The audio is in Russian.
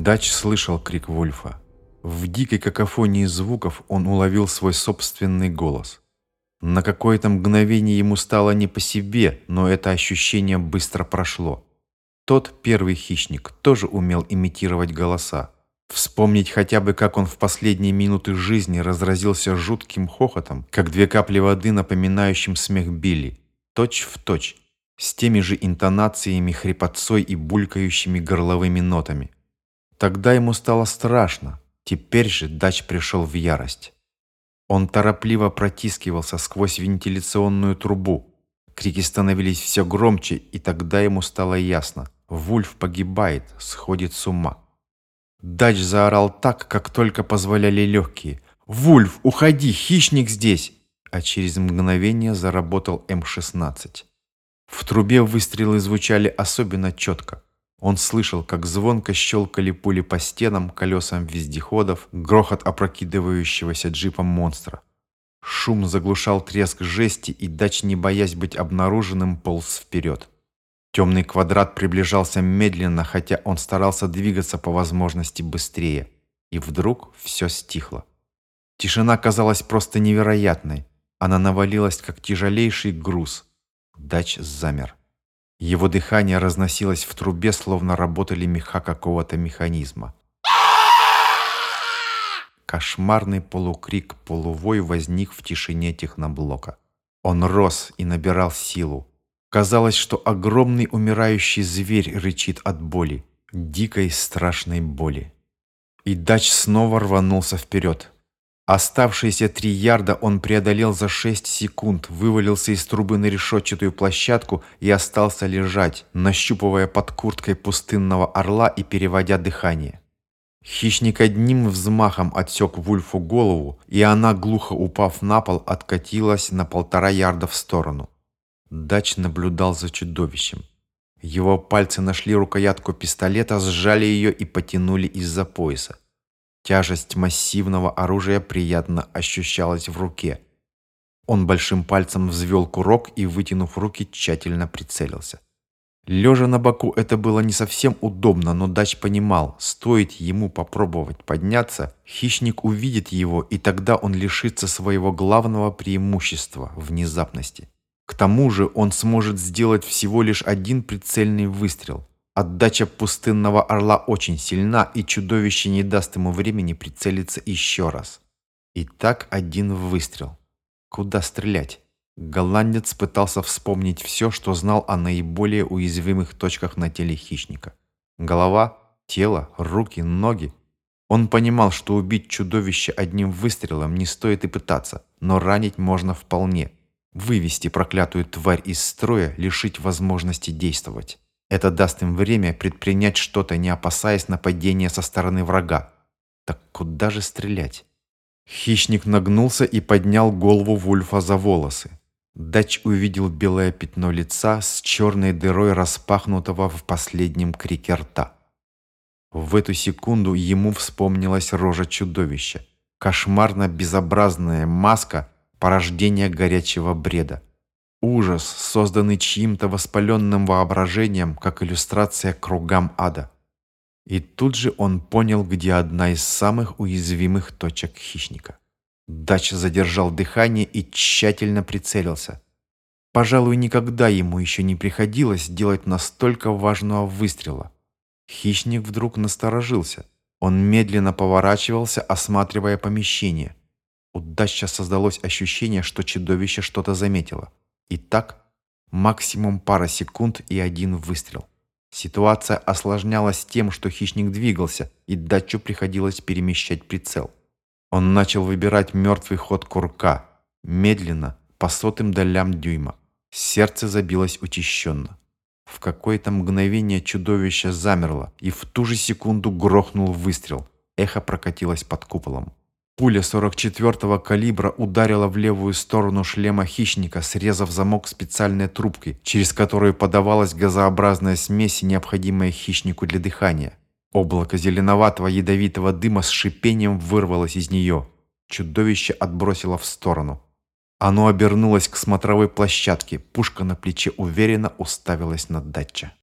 Дач слышал крик Вульфа. В дикой какофонии звуков он уловил свой собственный голос. На какое-то мгновение ему стало не по себе, но это ощущение быстро прошло. Тот первый хищник тоже умел имитировать голоса. Вспомнить хотя бы, как он в последние минуты жизни разразился жутким хохотом, как две капли воды, напоминающим смех Билли, точь в точь, с теми же интонациями, хрипотцой и булькающими горловыми нотами. Тогда ему стало страшно, Теперь же Дач пришел в ярость. Он торопливо протискивался сквозь вентиляционную трубу. Крики становились все громче, и тогда ему стало ясно. Вульф погибает, сходит с ума. Дач заорал так, как только позволяли легкие. «Вульф, уходи, хищник здесь!» А через мгновение заработал М-16. В трубе выстрелы звучали особенно четко. Он слышал, как звонко щелкали пули по стенам, колесам вездеходов, грохот опрокидывающегося джипа монстра. Шум заглушал треск жести, и Дач, не боясь быть обнаруженным, полз вперед. Темный квадрат приближался медленно, хотя он старался двигаться по возможности быстрее. И вдруг все стихло. Тишина казалась просто невероятной. Она навалилась, как тяжелейший груз. Дач замер. Его дыхание разносилось в трубе, словно работали меха какого-то механизма. Кошмарный полукрик, полувой возник в тишине техноблока. Он рос и набирал силу. Казалось, что огромный умирающий зверь рычит от боли, дикой страшной боли. И Дач снова рванулся вперед. Оставшиеся три ярда он преодолел за шесть секунд, вывалился из трубы на решетчатую площадку и остался лежать, нащупывая под курткой пустынного орла и переводя дыхание. Хищник одним взмахом отсек Вульфу голову, и она, глухо упав на пол, откатилась на полтора ярда в сторону. Дач наблюдал за чудовищем. Его пальцы нашли рукоятку пистолета, сжали ее и потянули из-за пояса. Тяжесть массивного оружия приятно ощущалась в руке. Он большим пальцем взвел курок и, вытянув руки, тщательно прицелился. Лежа на боку это было не совсем удобно, но Дач понимал, стоит ему попробовать подняться, хищник увидит его, и тогда он лишится своего главного преимущества – внезапности. К тому же он сможет сделать всего лишь один прицельный выстрел. Отдача пустынного орла очень сильна, и чудовище не даст ему времени прицелиться еще раз. И так один выстрел. Куда стрелять? Голландец пытался вспомнить все, что знал о наиболее уязвимых точках на теле хищника. Голова, тело, руки, ноги. Он понимал, что убить чудовище одним выстрелом не стоит и пытаться, но ранить можно вполне. Вывести проклятую тварь из строя, лишить возможности действовать. Это даст им время предпринять что-то, не опасаясь нападения со стороны врага. Так куда же стрелять? Хищник нагнулся и поднял голову Вульфа за волосы. Дач увидел белое пятно лица с черной дырой распахнутого в последнем крике рта. В эту секунду ему вспомнилась рожа чудовища. Кошмарно-безобразная маска порождения горячего бреда. Ужас, созданный чьим-то воспаленным воображением, как иллюстрация кругам ада. И тут же он понял, где одна из самых уязвимых точек хищника. Дач задержал дыхание и тщательно прицелился. Пожалуй, никогда ему еще не приходилось делать настолько важного выстрела. Хищник вдруг насторожился. Он медленно поворачивался, осматривая помещение. У Дача создалось ощущение, что чудовище что-то заметило. Итак, максимум пара секунд и один выстрел. Ситуация осложнялась тем, что хищник двигался, и датчу приходилось перемещать прицел. Он начал выбирать мертвый ход курка, медленно, по сотым долям дюйма. Сердце забилось учащенно. В какое-то мгновение чудовище замерло, и в ту же секунду грохнул выстрел. Эхо прокатилось под куполом. Пуля 44-го калибра ударила в левую сторону шлема хищника, срезав замок специальной трубкой, через которую подавалась газообразная смесь, необходимая хищнику для дыхания. Облако зеленоватого ядовитого дыма с шипением вырвалось из нее. Чудовище отбросило в сторону. Оно обернулось к смотровой площадке, пушка на плече уверенно уставилась на датча.